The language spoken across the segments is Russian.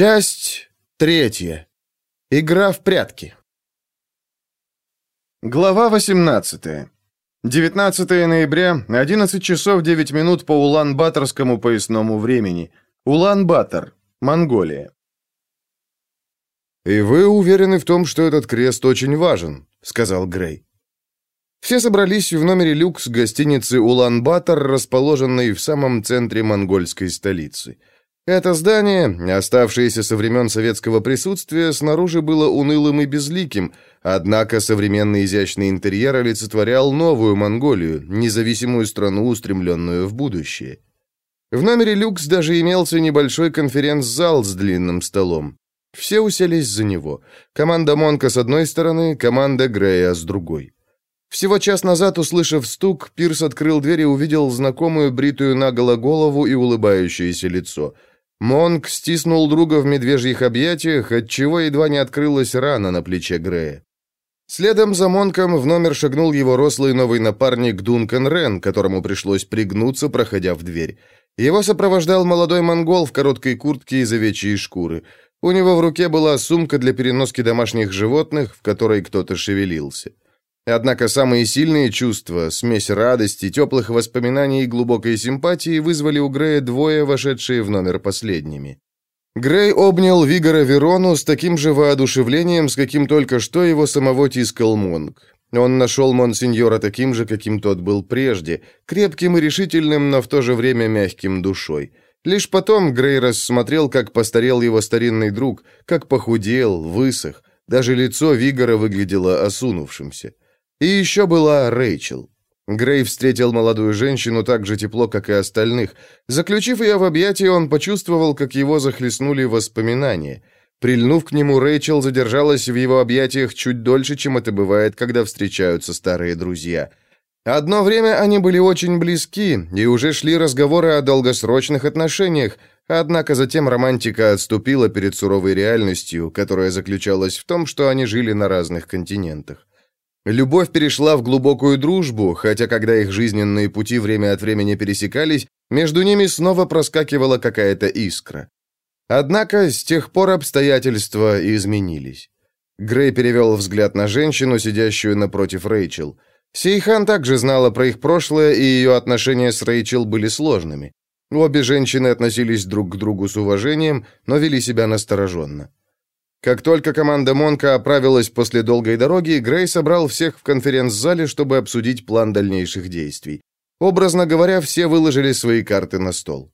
Часть третья. Игра в прятки. Глава 18. 19 ноября, 11 часов 9 минут по Улан-Баторскому поясному времени. Улан-Батор, Монголия. «И вы уверены в том, что этот крест очень важен», — сказал Грей. Все собрались в номере люкс гостиницы Улан-Батор, расположенной в самом центре монгольской столицы. Это здание, оставшееся со времен советского присутствия, снаружи было унылым и безликим, однако современный изящный интерьер олицетворял новую Монголию, независимую страну, устремленную в будущее. В номере люкс даже имелся небольшой конференц-зал с длинным столом. Все уселись за него. Команда Монка с одной стороны, команда Грея с другой. Всего час назад, услышав стук, Пирс открыл дверь и увидел знакомую бритую наголо голову и улыбающееся лицо – Монк стиснул друга в медвежьих объятиях, отчего едва не открылась рана на плече Грея. Следом за Монком в номер шагнул его рослый новый напарник Дункан Рен, которому пришлось пригнуться, проходя в дверь. Его сопровождал молодой монгол в короткой куртке из овечьей шкуры. У него в руке была сумка для переноски домашних животных, в которой кто-то шевелился. Однако самые сильные чувства, смесь радости, теплых воспоминаний и глубокой симпатии вызвали у Грея двое, вошедшие в номер последними. Грей обнял Вигора Верону с таким же воодушевлением, с каким только что его самого тискал Монг. Он нашел Монсеньора таким же, каким тот был прежде, крепким и решительным, но в то же время мягким душой. Лишь потом Грей рассмотрел, как постарел его старинный друг, как похудел, высох. Даже лицо Вигора выглядело осунувшимся. И еще была Рэйчел. Грей встретил молодую женщину так же тепло, как и остальных. Заключив ее в объятия, он почувствовал, как его захлестнули воспоминания. Прильнув к нему, Рэйчел задержалась в его объятиях чуть дольше, чем это бывает, когда встречаются старые друзья. Одно время они были очень близки, и уже шли разговоры о долгосрочных отношениях, однако затем романтика отступила перед суровой реальностью, которая заключалась в том, что они жили на разных континентах. Любовь перешла в глубокую дружбу, хотя когда их жизненные пути время от времени пересекались, между ними снова проскакивала какая-то искра. Однако с тех пор обстоятельства изменились. Грей перевел взгляд на женщину, сидящую напротив Рэйчел. Сейхан также знала про их прошлое, и ее отношения с Рэйчел были сложными. Обе женщины относились друг к другу с уважением, но вели себя настороженно. Как только команда Монка оправилась после долгой дороги, Грей собрал всех в конференц-зале, чтобы обсудить план дальнейших действий. Образно говоря, все выложили свои карты на стол.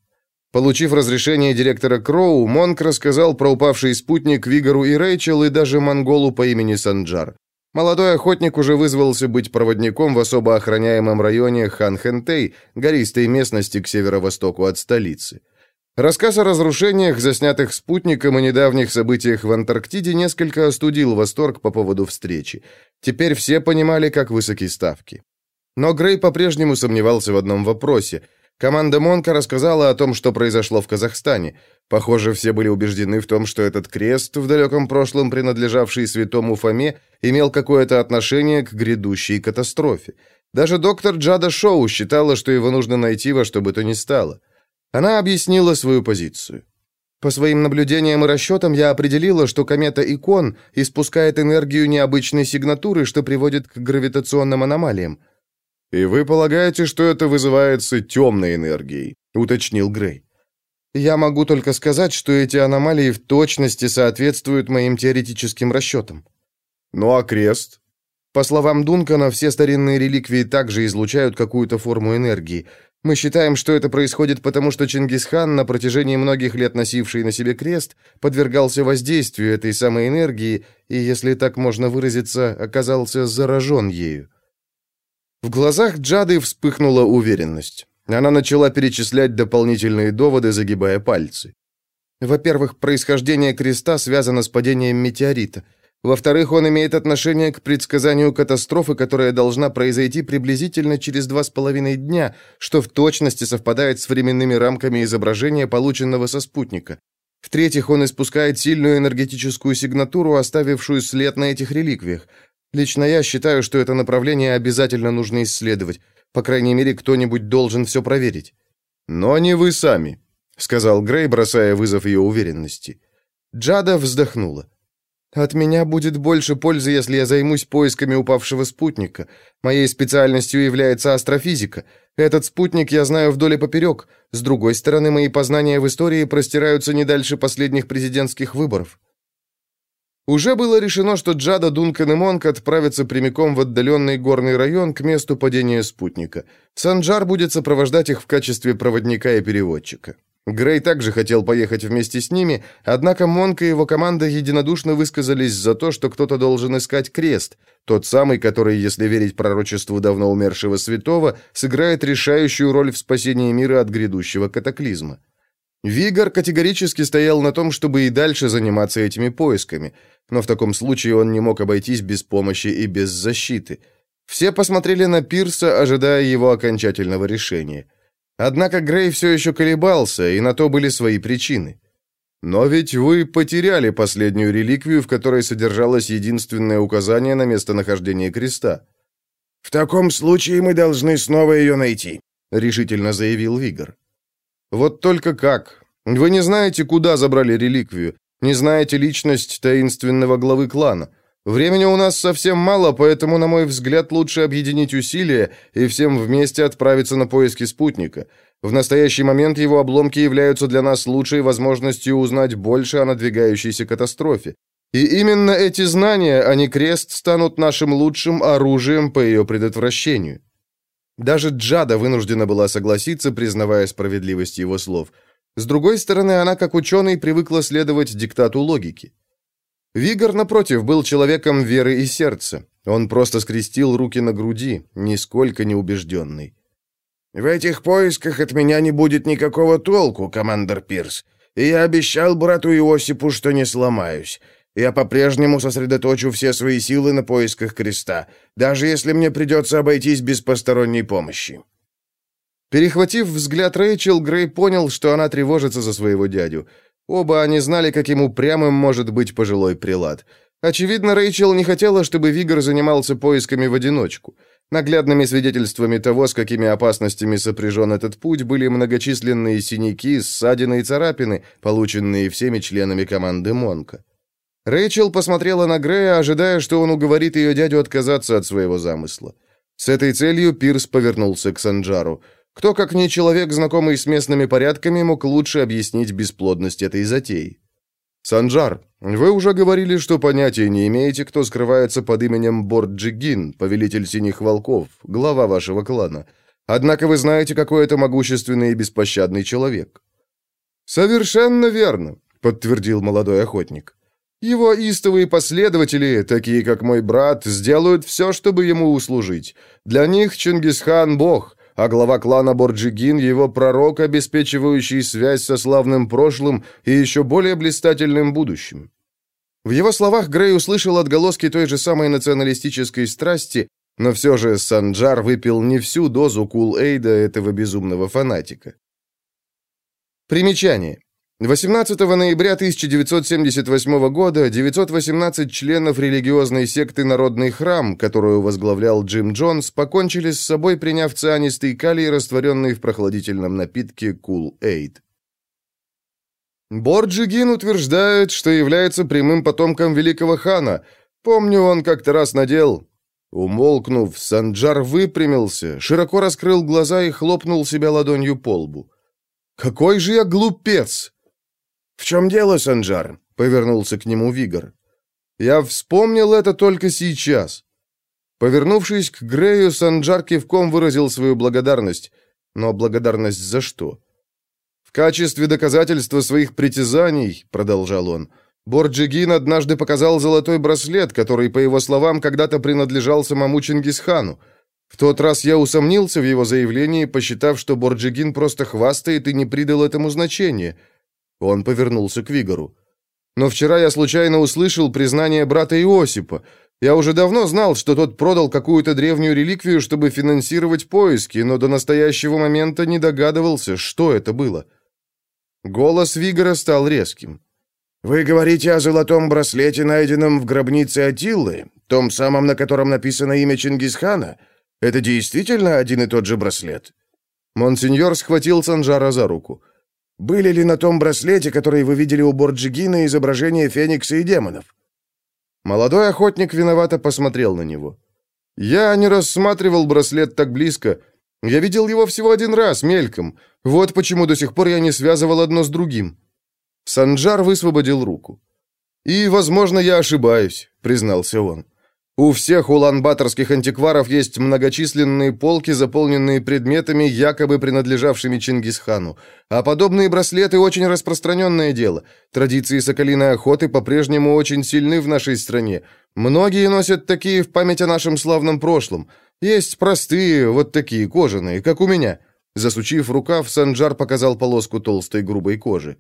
Получив разрешение директора Кроу, Монк рассказал про упавший спутник Вигору и Рэйчел и даже монголу по имени Санджар. Молодой охотник уже вызвался быть проводником в особо охраняемом районе Хан-Хентей, гористой местности к северо-востоку от столицы. Рассказ о разрушениях, заснятых спутником и недавних событиях в Антарктиде несколько остудил восторг по поводу встречи. Теперь все понимали, как высоки ставки. Но Грей по-прежнему сомневался в одном вопросе. Команда Монка рассказала о том, что произошло в Казахстане. Похоже, все были убеждены в том, что этот крест, в далеком прошлом принадлежавший святому Фоме, имел какое-то отношение к грядущей катастрофе. Даже доктор Джада Шоу считала, что его нужно найти во что бы то ни стало. Она объяснила свою позицию. По своим наблюдениям и расчетам я определила, что комета Икон испускает энергию необычной сигнатуры, что приводит к гравитационным аномалиям. «И вы полагаете, что это вызывается темной энергией?» — уточнил Грей. «Я могу только сказать, что эти аномалии в точности соответствуют моим теоретическим расчетам». «Ну а крест?» По словам Дункана, все старинные реликвии также излучают какую-то форму энергии. Мы считаем, что это происходит потому, что Чингисхан, на протяжении многих лет носивший на себе крест, подвергался воздействию этой самой энергии и, если так можно выразиться, оказался заражен ею. В глазах Джады вспыхнула уверенность. Она начала перечислять дополнительные доводы, загибая пальцы. Во-первых, происхождение креста связано с падением метеорита – во-вторых, он имеет отношение к предсказанию катастрофы, которая должна произойти приблизительно через два с половиной дня, что в точности совпадает с временными рамками изображения, полученного со спутника. В-третьих, он испускает сильную энергетическую сигнатуру, оставившую след на этих реликвиях. Лично я считаю, что это направление обязательно нужно исследовать. По крайней мере, кто-нибудь должен все проверить. «Но не вы сами», — сказал Грей, бросая вызов ее уверенности. Джада вздохнула. От меня будет больше пользы, если я займусь поисками упавшего спутника. Моей специальностью является астрофизика. Этот спутник я знаю вдоль и поперек. С другой стороны, мои познания в истории простираются не дальше последних президентских выборов. Уже было решено, что Джада, Дункан и Монк отправятся прямиком в отдаленный горный район к месту падения спутника. Санджар будет сопровождать их в качестве проводника и переводчика. Грей также хотел поехать вместе с ними, однако Монк и его команда единодушно высказались за то, что кто-то должен искать крест, тот самый, который, если верить пророчеству давно умершего святого, сыграет решающую роль в спасении мира от грядущего катаклизма. Вигор категорически стоял на том, чтобы и дальше заниматься этими поисками, но в таком случае он не мог обойтись без помощи и без защиты. Все посмотрели на Пирса, ожидая его окончательного решения. Однако Грей все еще колебался, и на то были свои причины. «Но ведь вы потеряли последнюю реликвию, в которой содержалось единственное указание на местонахождение креста». «В таком случае мы должны снова ее найти», — решительно заявил Вигор. «Вот только как? Вы не знаете, куда забрали реликвию, не знаете личность таинственного главы клана». Времени у нас совсем мало, поэтому, на мой взгляд, лучше объединить усилия и всем вместе отправиться на поиски спутника. В настоящий момент его обломки являются для нас лучшей возможностью узнать больше о надвигающейся катастрофе. И именно эти знания, а не крест, станут нашим лучшим оружием по ее предотвращению. Даже Джада вынуждена была согласиться, признавая справедливость его слов. С другой стороны, она, как ученый, привыкла следовать диктату логики. Вигор, напротив, был человеком веры и сердца. Он просто скрестил руки на груди, нисколько не убежденный. «В этих поисках от меня не будет никакого толку, командор Пирс. И я обещал брату Иосипу, что не сломаюсь. Я по-прежнему сосредоточу все свои силы на поисках креста, даже если мне придется обойтись без посторонней помощи». Перехватив взгляд Рэйчел, Грей понял, что она тревожится за своего дядю. Оба они знали, каким упрямым может быть пожилой прилад. Очевидно, Рэйчел не хотела, чтобы Вигор занимался поисками в одиночку. Наглядными свидетельствами того, с какими опасностями сопряжен этот путь, были многочисленные синяки, ссадины и царапины, полученные всеми членами команды Монка. Рэйчел посмотрела на Грея, ожидая, что он уговорит ее дядю отказаться от своего замысла. С этой целью Пирс повернулся к Санджару. Кто, как не человек, знакомый с местными порядками, мог лучше объяснить бесплодность этой затеи? «Санджар, вы уже говорили, что понятия не имеете, кто скрывается под именем Борджигин, повелитель Синих Волков, глава вашего клана. Однако вы знаете, какой это могущественный и беспощадный человек». «Совершенно верно», — подтвердил молодой охотник. «Его истовые последователи, такие как мой брат, сделают все, чтобы ему услужить. Для них Чингисхан — бог» а глава клана Борджигин – его пророк, обеспечивающий связь со славным прошлым и еще более блистательным будущим. В его словах Грей услышал отголоски той же самой националистической страсти, но все же Санджар выпил не всю дозу кул-эйда этого безумного фанатика. Примечание. 18 ноября 1978 года 918 членов религиозной секты «Народный храм», которую возглавлял Джим Джонс, покончили с собой, приняв цианистый калий, растворенный в прохладительном напитке Cool-Aid. Борджигин утверждает, что является прямым потомком великого хана. Помню, он как-то раз надел... Умолкнув, Санджар выпрямился, широко раскрыл глаза и хлопнул себя ладонью по лбу. «Какой же я глупец!» «В чем дело, Санджар?» — повернулся к нему Вигор. «Я вспомнил это только сейчас». Повернувшись к Грею, Санджар кивком выразил свою благодарность. Но благодарность за что? «В качестве доказательства своих притязаний», — продолжал он, — Борджигин однажды показал золотой браслет, который, по его словам, когда-то принадлежал самому Чингисхану. В тот раз я усомнился в его заявлении, посчитав, что Борджигин просто хвастает и не придал этому значения — он повернулся к Вигору. «Но вчера я случайно услышал признание брата Иосипа. Я уже давно знал, что тот продал какую-то древнюю реликвию, чтобы финансировать поиски, но до настоящего момента не догадывался, что это было». Голос Вигора стал резким. «Вы говорите о золотом браслете, найденном в гробнице Атиллы, том самом, на котором написано имя Чингисхана? Это действительно один и тот же браслет?» Монсеньор схватил Санжара за руку. Были ли на том браслете, который вы видели у Борджигина, изображения Феникса и демонов?» Молодой охотник виновато посмотрел на него. «Я не рассматривал браслет так близко. Я видел его всего один раз, мельком. Вот почему до сих пор я не связывал одно с другим». Санджар высвободил руку. «И, возможно, я ошибаюсь», — признался он. У всех улан-баторских антикваров есть многочисленные полки, заполненные предметами, якобы принадлежавшими Чингисхану. А подобные браслеты очень распространенное дело. Традиции соколиной охоты по-прежнему очень сильны в нашей стране. Многие носят такие в память о нашем славном прошлом. Есть простые, вот такие, кожаные, как у меня. Засучив рукав, Санджар показал полоску толстой грубой кожи.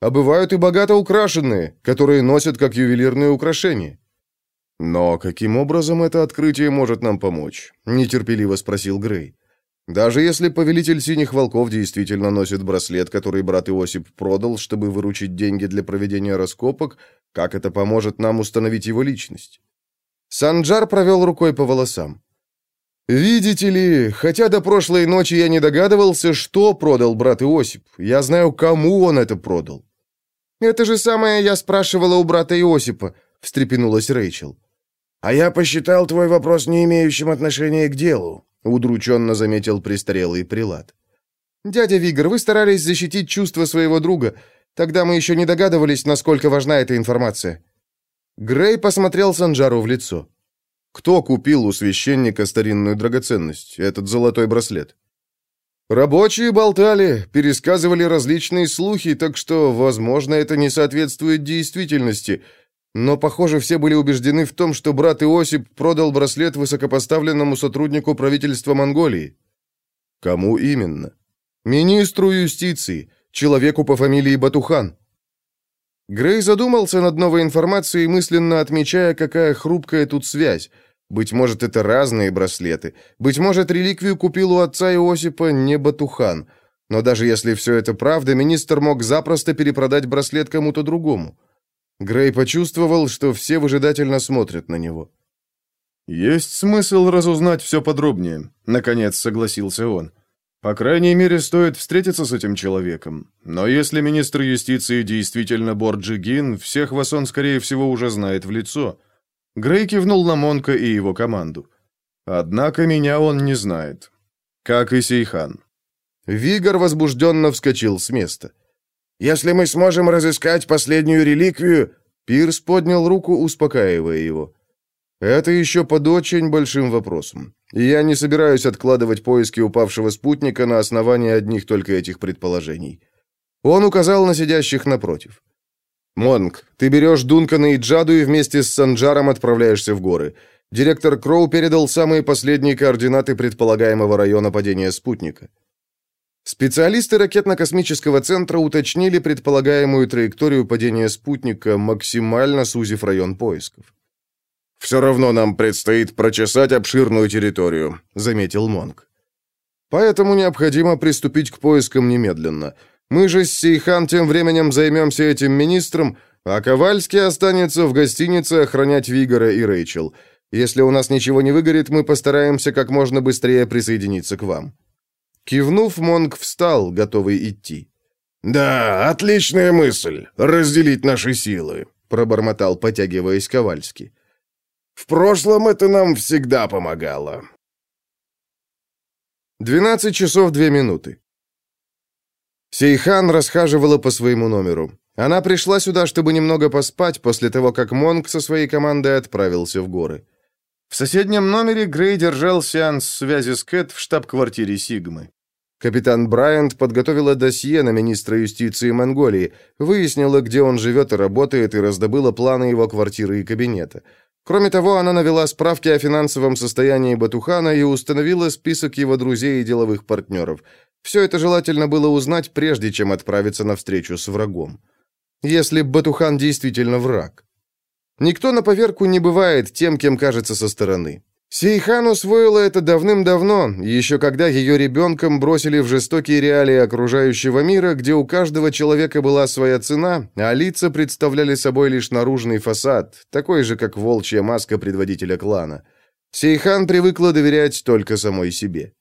А бывают и богато украшенные, которые носят как ювелирные украшения. «Но каким образом это открытие может нам помочь?» — нетерпеливо спросил Грей. «Даже если повелитель Синих Волков действительно носит браслет, который брат Иосип продал, чтобы выручить деньги для проведения раскопок, как это поможет нам установить его личность?» Санджар провел рукой по волосам. «Видите ли, хотя до прошлой ночи я не догадывался, что продал брат Иосип, я знаю, кому он это продал». «Это же самое я спрашивала у брата Иосипа», — встрепенулась Рэйчел. «А я посчитал твой вопрос не имеющим отношения к делу», — удрученно заметил престарелый прилад. «Дядя Вигр, вы старались защитить чувства своего друга. Тогда мы еще не догадывались, насколько важна эта информация». Грей посмотрел Санджару в лицо. «Кто купил у священника старинную драгоценность, этот золотой браслет?» «Рабочие болтали, пересказывали различные слухи, так что, возможно, это не соответствует действительности. Но, похоже, все были убеждены в том, что брат Иосип продал браслет высокопоставленному сотруднику правительства Монголии. Кому именно? Министру юстиции, человеку по фамилии Батухан. Грей задумался над новой информацией, мысленно отмечая, какая хрупкая тут связь. Быть может, это разные браслеты. Быть может, реликвию купил у отца Иосипа не Батухан. Но даже если все это правда, министр мог запросто перепродать браслет кому-то другому. Грей почувствовал, что все выжидательно смотрят на него. «Есть смысл разузнать все подробнее», — наконец согласился он. «По крайней мере, стоит встретиться с этим человеком. Но если министр юстиции действительно Борджигин, всех вас он, скорее всего, уже знает в лицо». Грей кивнул на Монка и его команду. «Однако меня он не знает. Как и Сейхан». Вигор возбужденно вскочил с места. Если мы сможем разыскать последнюю реликвию...» Пирс поднял руку, успокаивая его. «Это еще под очень большим вопросом. И я не собираюсь откладывать поиски упавшего спутника на основании одних только этих предположений». Он указал на сидящих напротив. «Монг, ты берешь Дункана и Джаду и вместе с Санджаром отправляешься в горы. Директор Кроу передал самые последние координаты предполагаемого района падения спутника». Специалисты ракетно-космического центра уточнили предполагаемую траекторию падения спутника, максимально сузив район поисков. «Все равно нам предстоит прочесать обширную территорию», — заметил Монг. «Поэтому необходимо приступить к поискам немедленно. Мы же с Сейхан тем временем займемся этим министром, а Ковальский останется в гостинице охранять Вигора и Рэйчел. Если у нас ничего не выгорит, мы постараемся как можно быстрее присоединиться к вам». Кивнув, Монг встал, готовый идти. «Да, отличная мысль — разделить наши силы», — пробормотал, потягиваясь Ковальский. «В прошлом это нам всегда помогало». Двенадцать часов две минуты. Сейхан расхаживала по своему номеру. Она пришла сюда, чтобы немного поспать после того, как Монг со своей командой отправился в горы. В соседнем номере Грей держал сеанс связи с Кэт в штаб-квартире Сигмы. Капитан Брайант подготовила досье на министра юстиции Монголии, выяснила, где он живет и работает, и раздобыла планы его квартиры и кабинета. Кроме того, она навела справки о финансовом состоянии Батухана и установила список его друзей и деловых партнеров. Все это желательно было узнать, прежде чем отправиться на встречу с врагом. Если Батухан действительно враг. Никто на поверку не бывает тем, кем кажется со стороны. Сейхан усвоила это давным-давно, еще когда ее ребенком бросили в жестокие реалии окружающего мира, где у каждого человека была своя цена, а лица представляли собой лишь наружный фасад, такой же, как волчья маска предводителя клана. Сейхан привыкла доверять только самой себе.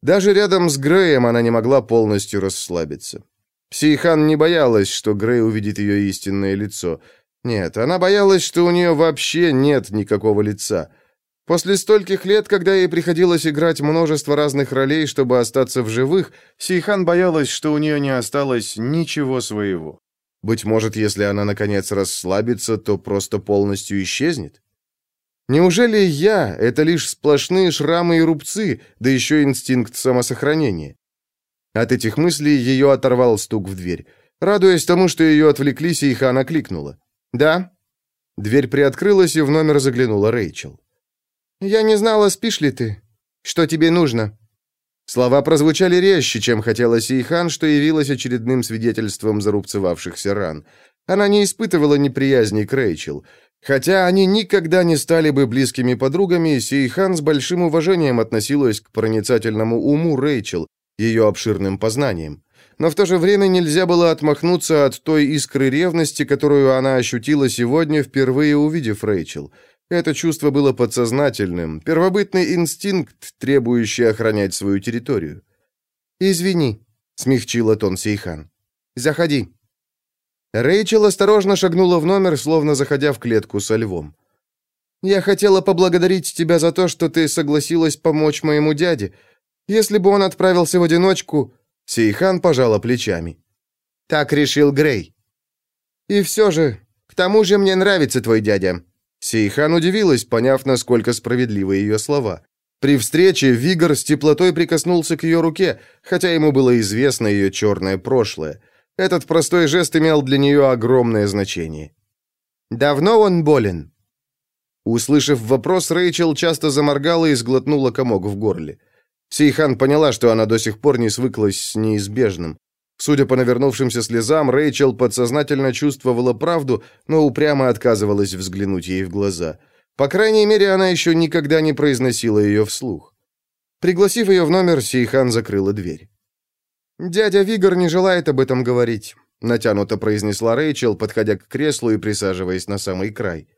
Даже рядом с Греем она не могла полностью расслабиться. Сейхан не боялась, что Грей увидит ее истинное лицо. Нет, она боялась, что у нее вообще нет никакого лица. После стольких лет, когда ей приходилось играть множество разных ролей, чтобы остаться в живых, Сейхан боялась, что у нее не осталось ничего своего. Быть может, если она, наконец, расслабится, то просто полностью исчезнет? Неужели я — это лишь сплошные шрамы и рубцы, да еще инстинкт самосохранения? От этих мыслей ее оторвал стук в дверь. Радуясь тому, что ее отвлекли, Сейхан окликнула. «Да?» Дверь приоткрылась, и в номер заглянула Рэйчел. «Я не знала, спишь ли ты. Что тебе нужно?» Слова прозвучали резче, чем хотела Сейхан, что явилось очередным свидетельством зарубцевавшихся ран. Она не испытывала неприязни к Рэйчел. Хотя они никогда не стали бы близкими подругами, Сейхан с большим уважением относилась к проницательному уму Рэйчел, ее обширным познанием но в то же время нельзя было отмахнуться от той искры ревности, которую она ощутила сегодня, впервые увидев Рэйчел. Это чувство было подсознательным, первобытный инстинкт, требующий охранять свою территорию. «Извини», — смягчила тон Сейхан. «Заходи». Рэйчел осторожно шагнула в номер, словно заходя в клетку со львом. «Я хотела поблагодарить тебя за то, что ты согласилась помочь моему дяде. Если бы он отправился в одиночку, Сейхан пожала плечами. «Так решил Грей». «И все же, к тому же мне нравится твой дядя». Сейхан удивилась, поняв, насколько справедливы ее слова. При встрече Вигор с теплотой прикоснулся к ее руке, хотя ему было известно ее черное прошлое. Этот простой жест имел для нее огромное значение. «Давно он болен?» Услышав вопрос, Рэйчел часто заморгала и сглотнула комок в горле. Сейхан поняла, что она до сих пор не свыклась с неизбежным. Судя по навернувшимся слезам, Рэйчел подсознательно чувствовала правду, но упрямо отказывалась взглянуть ей в глаза. По крайней мере, она еще никогда не произносила ее вслух. Пригласив ее в номер, Сейхан закрыла дверь. «Дядя Вигор не желает об этом говорить», — натянуто произнесла Рэйчел, подходя к креслу и присаживаясь на самый край.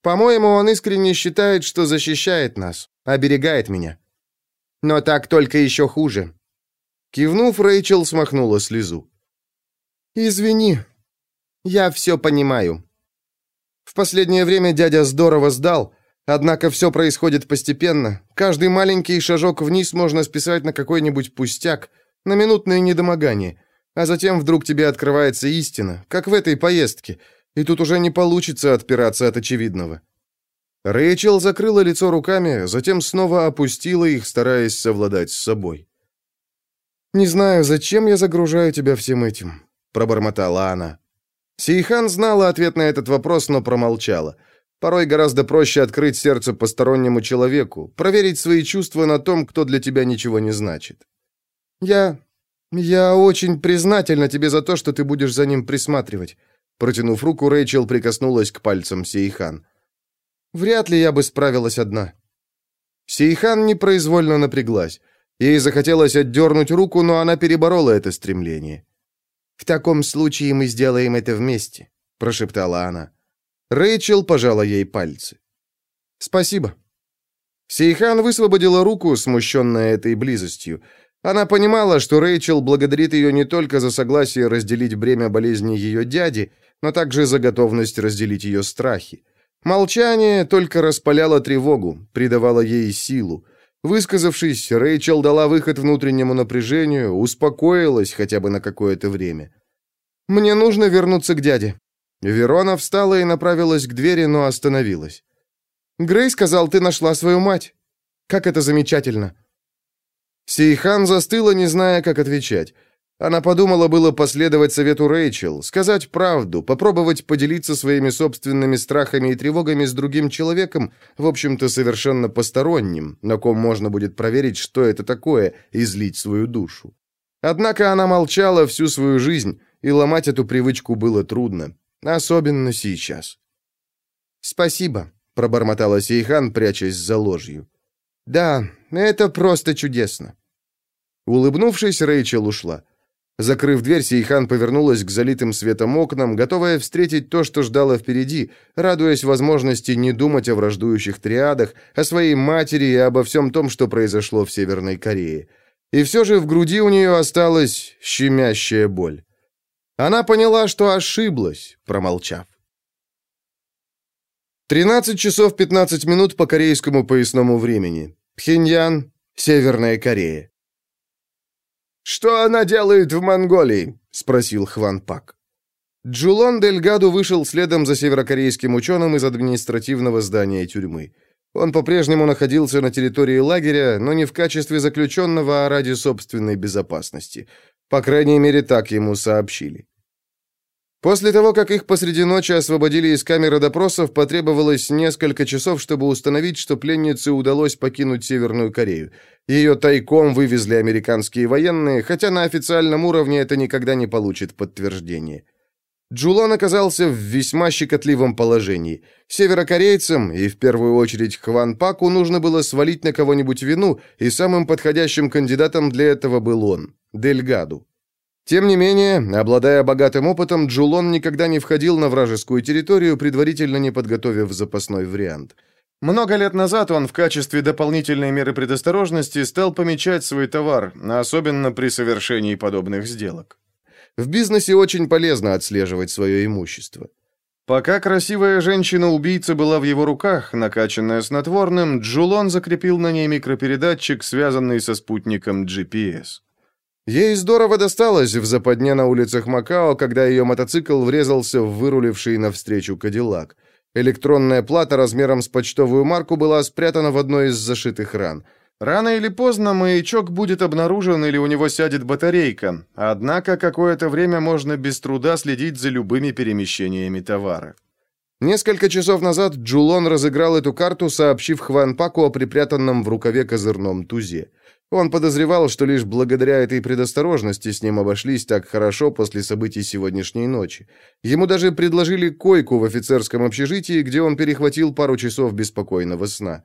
«По-моему, он искренне считает, что защищает нас, оберегает меня. Но так только еще хуже». Кивнув, Рэйчел смахнула слезу. «Извини, я все понимаю. В последнее время дядя здорово сдал, однако все происходит постепенно. Каждый маленький шажок вниз можно списать на какой-нибудь пустяк, на минутное недомогание, а затем вдруг тебе открывается истина, как в этой поездке, и тут уже не получится отпираться от очевидного. Рэйчел закрыла лицо руками, затем снова опустила их, стараясь совладать с собой. «Не знаю, зачем я загружаю тебя всем этим», — пробормотала она. Сейхан знала ответ на этот вопрос, но промолчала. Порой гораздо проще открыть сердце постороннему человеку, проверить свои чувства на том, кто для тебя ничего не значит. «Я... я очень признательна тебе за то, что ты будешь за ним присматривать». Протянув руку, Рэйчел прикоснулась к пальцам Сейхан. Вряд ли я бы справилась одна. Сейхан непроизвольно напряглась. Ей захотелось отдернуть руку, но она переборола это стремление. «В таком случае мы сделаем это вместе», — прошептала она. Рэйчел пожала ей пальцы. «Спасибо». Сейхан высвободила руку, смущенная этой близостью. Она понимала, что Рэйчел благодарит ее не только за согласие разделить бремя болезни ее дяди, но также за готовность разделить ее страхи. Молчание только распаляло тревогу, придавало ей силу. Высказавшись, Рэйчел дала выход внутреннему напряжению, успокоилась хотя бы на какое-то время. «Мне нужно вернуться к дяде». Верона встала и направилась к двери, но остановилась. «Грей сказал, ты нашла свою мать. Как это замечательно!» Сейхан застыла, не зная, как отвечать. Она подумала было последовать совету Рэйчел, сказать правду, попробовать поделиться своими собственными страхами и тревогами с другим человеком, в общем-то, совершенно посторонним, на ком можно будет проверить, что это такое, и злить свою душу. Однако она молчала всю свою жизнь, и ломать эту привычку было трудно, особенно сейчас. «Спасибо», — пробормотала Сейхан, прячась за ложью. «Да, это просто чудесно». Улыбнувшись, Рэйчел ушла. Закрыв дверь, Сейхан повернулась к залитым светом окнам, готовая встретить то, что ждало впереди, радуясь возможности не думать о враждующих триадах, о своей матери и обо всем том, что произошло в Северной Корее. И все же в груди у нее осталась щемящая боль. Она поняла, что ошиблась, промолчав. 13 часов 15 минут по корейскому поясному времени. Пхеньян, Северная Корея. «Что она делает в Монголии?» — спросил Хван Пак. Джулон Дельгаду вышел следом за северокорейским ученым из административного здания тюрьмы. Он по-прежнему находился на территории лагеря, но не в качестве заключенного, а ради собственной безопасности. По крайней мере, так ему сообщили. После того, как их посреди ночи освободили из камеры допросов, потребовалось несколько часов, чтобы установить, что пленнице удалось покинуть Северную Корею. Ее тайком вывезли американские военные, хотя на официальном уровне это никогда не получит подтверждения. Джулон оказался в весьма щекотливом положении. Северокорейцам, и в первую очередь Хван Паку, нужно было свалить на кого-нибудь вину, и самым подходящим кандидатом для этого был он, Дельгаду. Тем не менее, обладая богатым опытом, Джулон никогда не входил на вражескую территорию, предварительно не подготовив запасной вариант. Много лет назад он в качестве дополнительной меры предосторожности стал помечать свой товар, особенно при совершении подобных сделок. В бизнесе очень полезно отслеживать свое имущество. Пока красивая женщина-убийца была в его руках, накачанная снотворным, Джулон закрепил на ней микропередатчик, связанный со спутником GPS. Ей здорово досталось в западне на улицах Макао, когда ее мотоцикл врезался в выруливший навстречу Кадиллак. Электронная плата размером с почтовую марку была спрятана в одной из зашитых ран. Рано или поздно маячок будет обнаружен или у него сядет батарейка, однако какое-то время можно без труда следить за любыми перемещениями товара. Несколько часов назад Джулон разыграл эту карту, сообщив Хван Паку о припрятанном в рукаве козырном тузе. Он подозревал, что лишь благодаря этой предосторожности с ним обошлись так хорошо после событий сегодняшней ночи. Ему даже предложили койку в офицерском общежитии, где он перехватил пару часов беспокойного сна.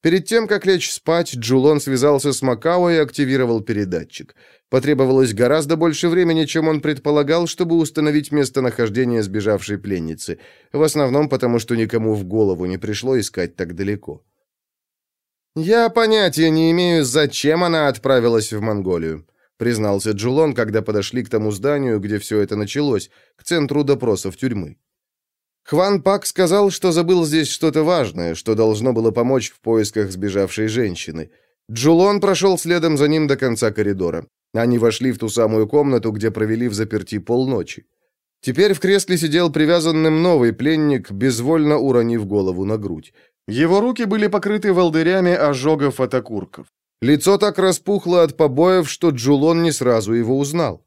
Перед тем, как лечь спать, Джулон связался с Макао и активировал передатчик. Потребовалось гораздо больше времени, чем он предполагал, чтобы установить местонахождение сбежавшей пленницы, в основном потому, что никому в голову не пришло искать так далеко. «Я понятия не имею, зачем она отправилась в Монголию», признался Джулон, когда подошли к тому зданию, где все это началось, к центру допросов тюрьмы. Хван Пак сказал, что забыл здесь что-то важное, что должно было помочь в поисках сбежавшей женщины. Джулон прошел следом за ним до конца коридора. Они вошли в ту самую комнату, где провели в заперти полночи. Теперь в кресле сидел привязанным новый пленник, безвольно уронив голову на грудь. Его руки были покрыты волдырями ожогов от окурков. Лицо так распухло от побоев, что Джулон не сразу его узнал.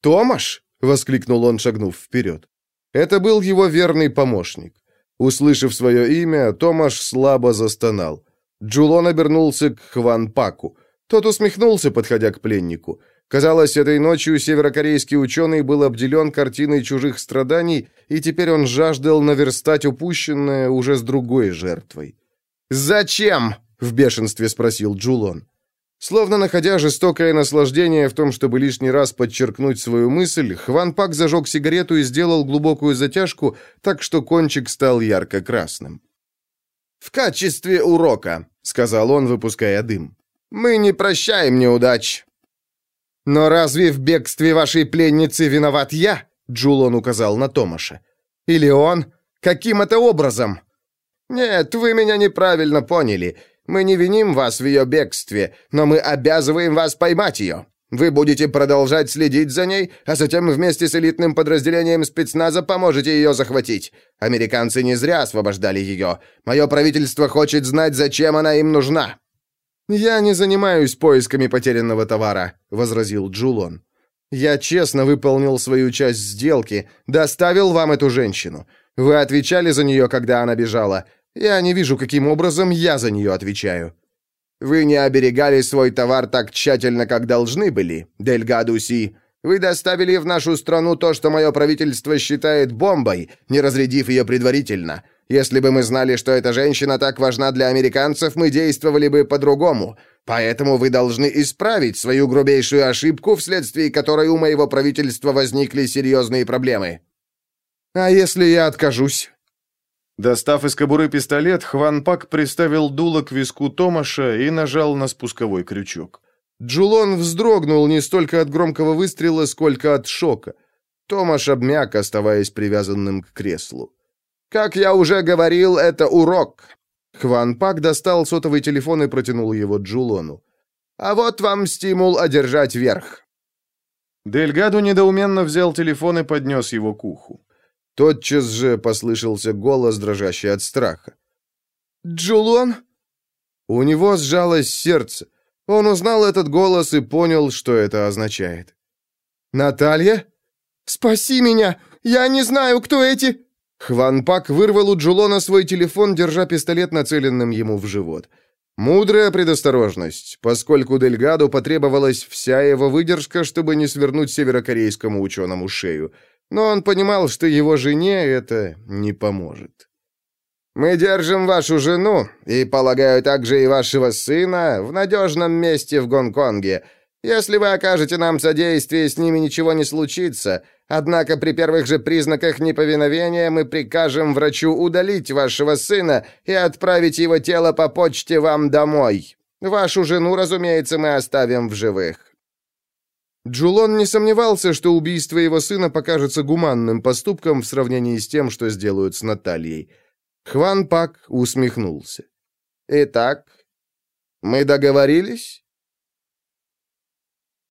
«Томаш!» — воскликнул он, шагнув вперед. Это был его верный помощник. Услышав свое имя, Томаш слабо застонал. Джулон обернулся к Хван Паку. Тот усмехнулся, подходя к пленнику. Казалось, этой ночью северокорейский ученый был обделен картиной чужих страданий, и теперь он жаждал наверстать упущенное уже с другой жертвой. «Зачем?» — в бешенстве спросил Джулон. Словно находя жестокое наслаждение в том, чтобы лишний раз подчеркнуть свою мысль, Хван Пак зажег сигарету и сделал глубокую затяжку, так что кончик стал ярко-красным. «В качестве урока», — сказал он, выпуская дым. «Мы не прощаем неудач. «Но разве в бегстве вашей пленницы виноват я?» Джулон указал на Томаша. «Или он? Каким это образом?» «Нет, вы меня неправильно поняли. Мы не виним вас в ее бегстве, но мы обязываем вас поймать ее. Вы будете продолжать следить за ней, а затем вместе с элитным подразделением спецназа поможете ее захватить. Американцы не зря освобождали ее. Мое правительство хочет знать, зачем она им нужна». «Я не занимаюсь поисками потерянного товара», — возразил Джулон. «Я честно выполнил свою часть сделки, доставил вам эту женщину. Вы отвечали за нее, когда она бежала. Я не вижу, каким образом я за нее отвечаю». «Вы не оберегали свой товар так тщательно, как должны были, Дельгадуси. Вы доставили в нашу страну то, что мое правительство считает бомбой, не разрядив ее предварительно. Если бы мы знали, что эта женщина так важна для американцев, мы действовали бы по-другому. Поэтому вы должны исправить свою грубейшую ошибку, вследствие которой у моего правительства возникли серьезные проблемы». «А если я откажусь?» Достав из кобуры пистолет, Хван Пак приставил дуло к виску Томаша и нажал на спусковой крючок. Джулон вздрогнул не столько от громкого выстрела, сколько от шока. Томаш обмяк, оставаясь привязанным к креслу. «Как я уже говорил, это урок!» Хван Пак достал сотовый телефон и протянул его Джулону. «А вот вам стимул одержать верх!» Дельгадо недоуменно взял телефон и поднес его к уху. Тотчас же послышался голос, дрожащий от страха. «Джулон?» У него сжалось сердце. Он узнал этот голос и понял, что это означает. «Наталья?» «Спаси меня! Я не знаю, кто эти...» Хван Пак вырвал у Джулона свой телефон, держа пистолет, нацеленным ему в живот. Мудрая предосторожность, поскольку Дельгаду потребовалась вся его выдержка, чтобы не свернуть северокорейскому ученому шею. Но он понимал, что его жене это не поможет. «Мы держим вашу жену, и, полагаю, также и вашего сына, в надежном месте в Гонконге. Если вы окажете нам содействие, с ними ничего не случится. Однако при первых же признаках неповиновения мы прикажем врачу удалить вашего сына и отправить его тело по почте вам домой. Вашу жену, разумеется, мы оставим в живых». Джулон не сомневался, что убийство его сына покажется гуманным поступком в сравнении с тем, что сделают с Натальей. Хван Пак усмехнулся. «Итак, мы договорились?»